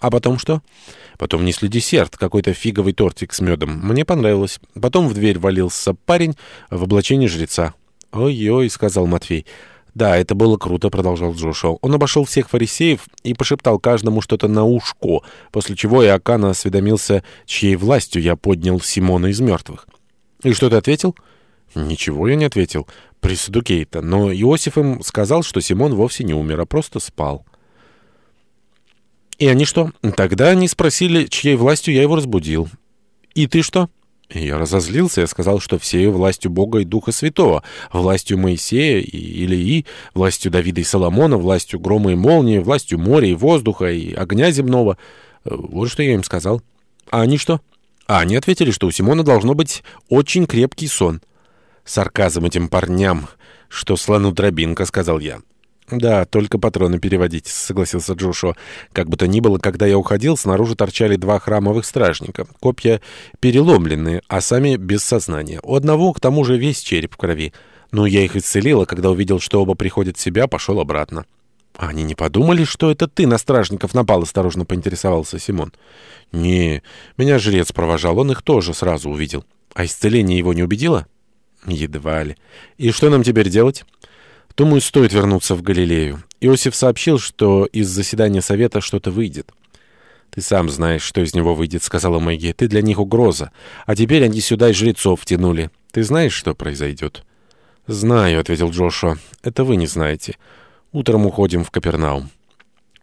А потом что? Потом несли десерт, какой-то фиговый тортик с медом. Мне понравилось. Потом в дверь валился парень в облачении жреца. «Ой-ой», — сказал Матвей. «Да, это было круто», — продолжал Джошуа. Он обошел всех фарисеев и пошептал каждому что-то на ушко, после чего Иоакан осведомился, чьей властью я поднял Симона из мертвых. «И что ты ответил?» «Ничего я не ответил. При Садукейта. Но Иосиф им сказал, что Симон вовсе не умер, а просто спал». «И они что?» «Тогда они спросили, чьей властью я его разбудил». «И ты что?» Я разозлился, я сказал, что всею властью Бога и Духа Святого, властью Моисея и Илии, властью Давида и Соломона, властью грома и молнии, властью моря и воздуха и огня земного. Вот что я им сказал. А они что? А они ответили, что у Симона должно быть очень крепкий сон. Сарказм этим парням, что слону дробинка, сказал я. «Да, только патроны переводить», — согласился Джошуа. «Как бы то ни было, когда я уходил, снаружи торчали два храмовых стражника. Копья переломленные, а сами без сознания. У одного, к тому же, весь череп в крови. Но я их исцелил, а когда увидел, что оба приходят в себя, пошел обратно». «Они не подумали, что это ты на стражников напал?» — осторожно поинтересовался Симон. «Не, меня жрец провожал, он их тоже сразу увидел. А исцеление его не убедило?» «Едва ли. И что нам теперь делать?» Думаю, стоит вернуться в Галилею. Иосиф сообщил, что из заседания совета что-то выйдет. «Ты сам знаешь, что из него выйдет», — сказала Мэгги. «Ты для них угроза. А теперь они сюда и жрецов тянули. Ты знаешь, что произойдет?» «Знаю», — ответил Джошуа. «Это вы не знаете. Утром уходим в Капернаум».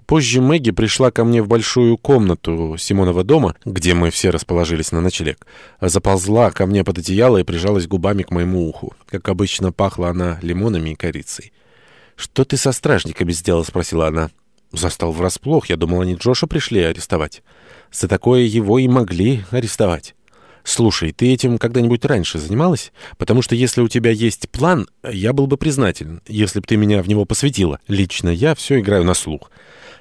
Позже Мэгги пришла ко мне в большую комнату Симонова дома, где мы все расположились на ночлег. Заползла ко мне под одеяло и прижалась губами к моему уху. Как обычно, пахла она лимонами и корицей. «Что ты со стражниками сделал?» — спросила она. «Застал врасплох. Я думал, они Джоша пришли арестовать. За такое его и могли арестовать». «Слушай, ты этим когда-нибудь раньше занималась? Потому что если у тебя есть план, я был бы признателен, если бы ты меня в него посвятила. Лично я все играю на слух».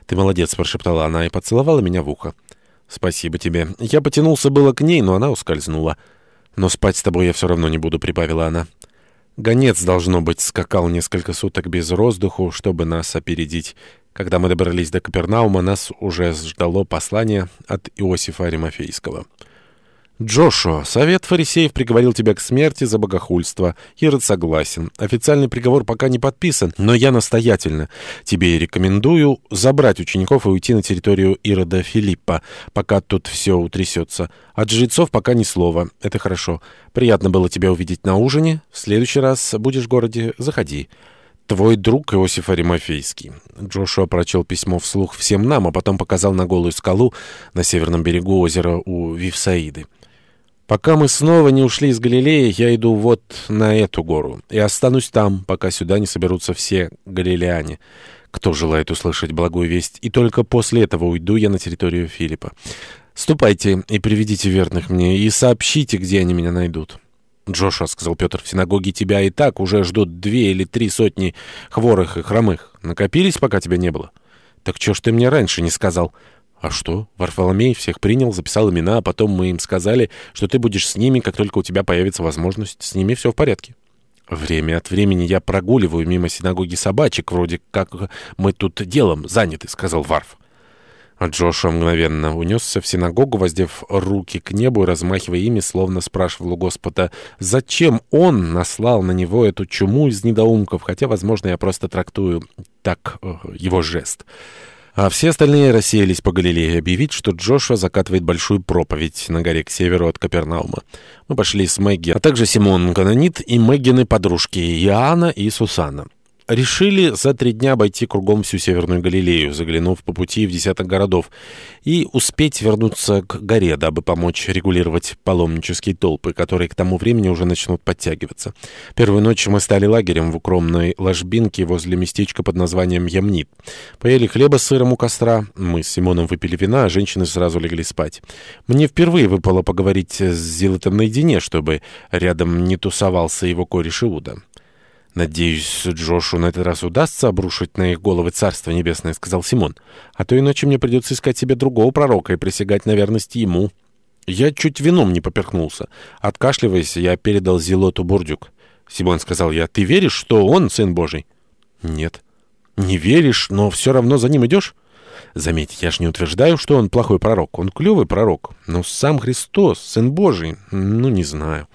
«Ты молодец», — прошептала она и поцеловала меня в ухо. «Спасибо тебе. Я потянулся было к ней, но она ускользнула. Но спать с тобой я все равно не буду», — прибавила она. Гонец, должно быть, скакал несколько суток без воздуху, чтобы нас опередить. Когда мы добрались до Капернаума, нас уже ждало послание от Иосифа Аримофейского. Джошуа, совет фарисеев приговорил тебя к смерти за богохульство. Ирод согласен. Официальный приговор пока не подписан, но я настоятельно тебе рекомендую забрать учеников и уйти на территорию Ирода Филиппа, пока тут все утрясется. От жрецов пока ни слова. Это хорошо. Приятно было тебя увидеть на ужине. В следующий раз будешь в городе, заходи. «Твой друг Иосиф Аримофейский». Джошуа прочел письмо вслух всем нам, а потом показал на голую скалу на северном берегу озера у Вивсаиды. Пока мы снова не ушли из Галилеи, я иду вот на эту гору и останусь там, пока сюда не соберутся все галилеяне, кто желает услышать благую весть, и только после этого уйду я на территорию Филиппа. Ступайте и приведите верных мне, и сообщите, где они меня найдут». «Джошуа», — сказал Петр, — «в синагоге тебя и так уже ждут две или три сотни хворых и хромых. Накопились, пока тебя не было?» «Так чё ж ты мне раньше не сказал?» «А что?» Варфоломей всех принял, записал имена, а потом мы им сказали, что ты будешь с ними, как только у тебя появится возможность. С ними все в порядке. Время от времени я прогуливаю мимо синагоги собачек, вроде как мы тут делом заняты, сказал Варф. А Джошуа мгновенно унесся в синагогу, воздев руки к небу и размахивая ими, словно спрашивал у Господа, зачем он наслал на него эту чуму из недоумков, хотя, возможно, я просто трактую так э, его жест. А все остальные рассеялись по Галилее объявить, что Джошуа закатывает большую проповедь на горе к северу от Капернаума. Мы пошли с Мэгги, а также Симон Канонит и Мэггины подружки Иоанна и Сусанна. Решили за три дня обойти кругом всю Северную Галилею, заглянув по пути в десяток городов, и успеть вернуться к горе, дабы помочь регулировать паломнические толпы, которые к тому времени уже начнут подтягиваться. Первую ночь мы стали лагерем в укромной ложбинке возле местечка под названием Ямнит. Поели хлеба с сыром у костра, мы с Симоном выпили вина, а женщины сразу легли спать. Мне впервые выпало поговорить с Зилотом наедине, чтобы рядом не тусовался его кореш Иуда. «Надеюсь, Джошу на этот раз удастся обрушить на их головы Царство Небесное», — сказал Симон. «А то иначе мне придется искать себе другого пророка и присягать на верность ему». Я чуть вином не поперхнулся. Откашливаясь, я передал Зелоту бурдюк. «Симон», — сказал я, — «ты веришь, что он сын Божий?» «Нет». «Не веришь, но все равно за ним идешь?» Заметь, я ж не утверждаю, что он плохой пророк. Он клевый пророк. Но сам Христос, Сын Божий, ну, не знаю».